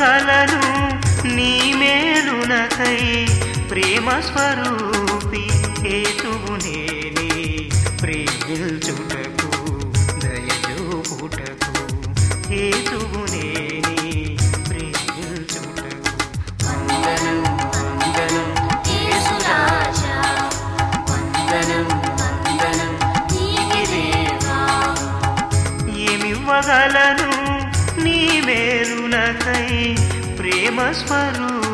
ఏమివ్వగలను నీ మేలునకై ప్రేమ స్వరూపి హేతువు నేనే. ప్రేమిల్చుటకు దయచూపుటకు హేతువు నేనే. ప్రేమిల్చుటకు వందనం వందనం యేసురాజా వందనం వందనం నీకే దేవా. ఏమివ్వగలను నీ మేలునకై ప్రేమ స్వరూపి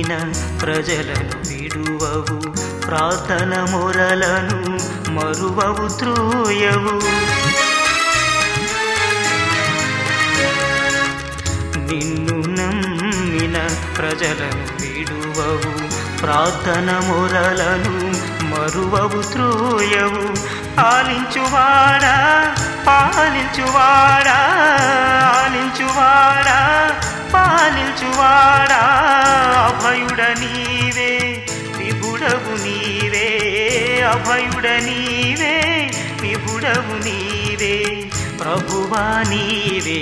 నమ్మిన ప్రజలను విడువవు. ప్రార్థన మొరలను మరువవు త్రోయవు. నిన్ను నమ్మిన ప్రజలను విడువవు. ప్రార్థన మొరలను మరువవు త్రోయవు. పాలించువాడా పాలించువాడా పాలించువాడా పాలించువాడా. అభయుడ నీవే విభుడవు నీవే ప్రభువా నీవే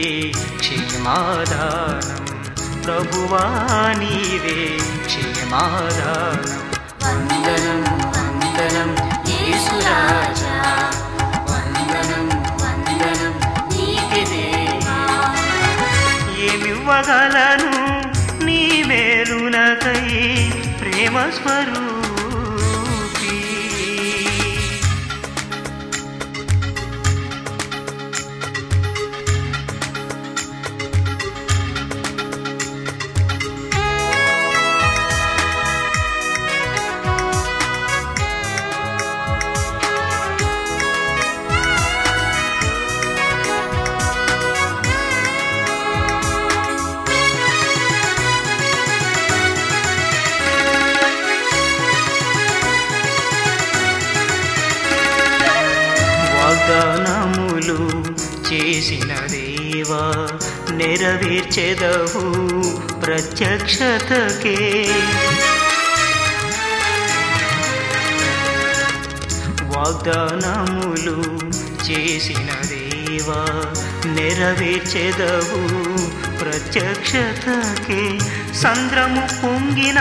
క్షేమాదానం ప్రభువా నీవే క్షేమాదానం వందనం వందనం యేసురాజా వందనం వందనం నీకే ఏమివ్వగలను నీ మేలునకై ప్రేమ స్వరూపి. వాగ్దానములు చేసిన దేవా నెరవేర్చెదవు ప్రత్యక్షతకే. వాగ్దానములు చేసిన దేవా దేవా నెరవేర్చెదవు ప్రత్యక్షతకే. సంద్రము పొంగిన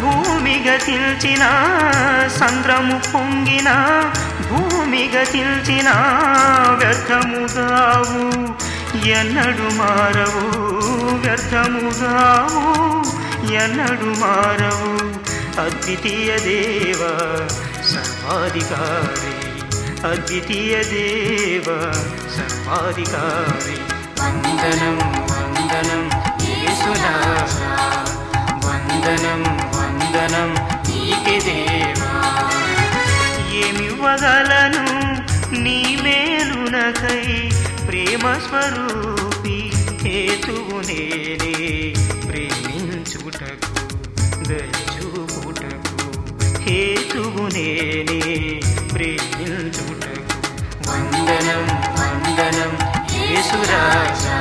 భూమి తిల్చిన సంద్రము పొంగిన భూమి తిల్చిన వ్యర్థముగావు. ఎన్నడు మారవు వ్యర్థముగావు. ఎన్నడు మారవు అద్వితీయ దేవ సర్వాధికారి. అద్వితీయ దేవ సర్వాధికారి వందనం వందనం యేసురాజా వందనం వందనం నీకే దేవా ఏమివ్వగలను నీ మేలునకై ప్రేమ స్వరూపి హేతువు నేనే. ప్రేమించుటకు దయచూపుటకు హేతువు నేనే. ప్రేమించుటకు వందనం వందనం యేసురాజా.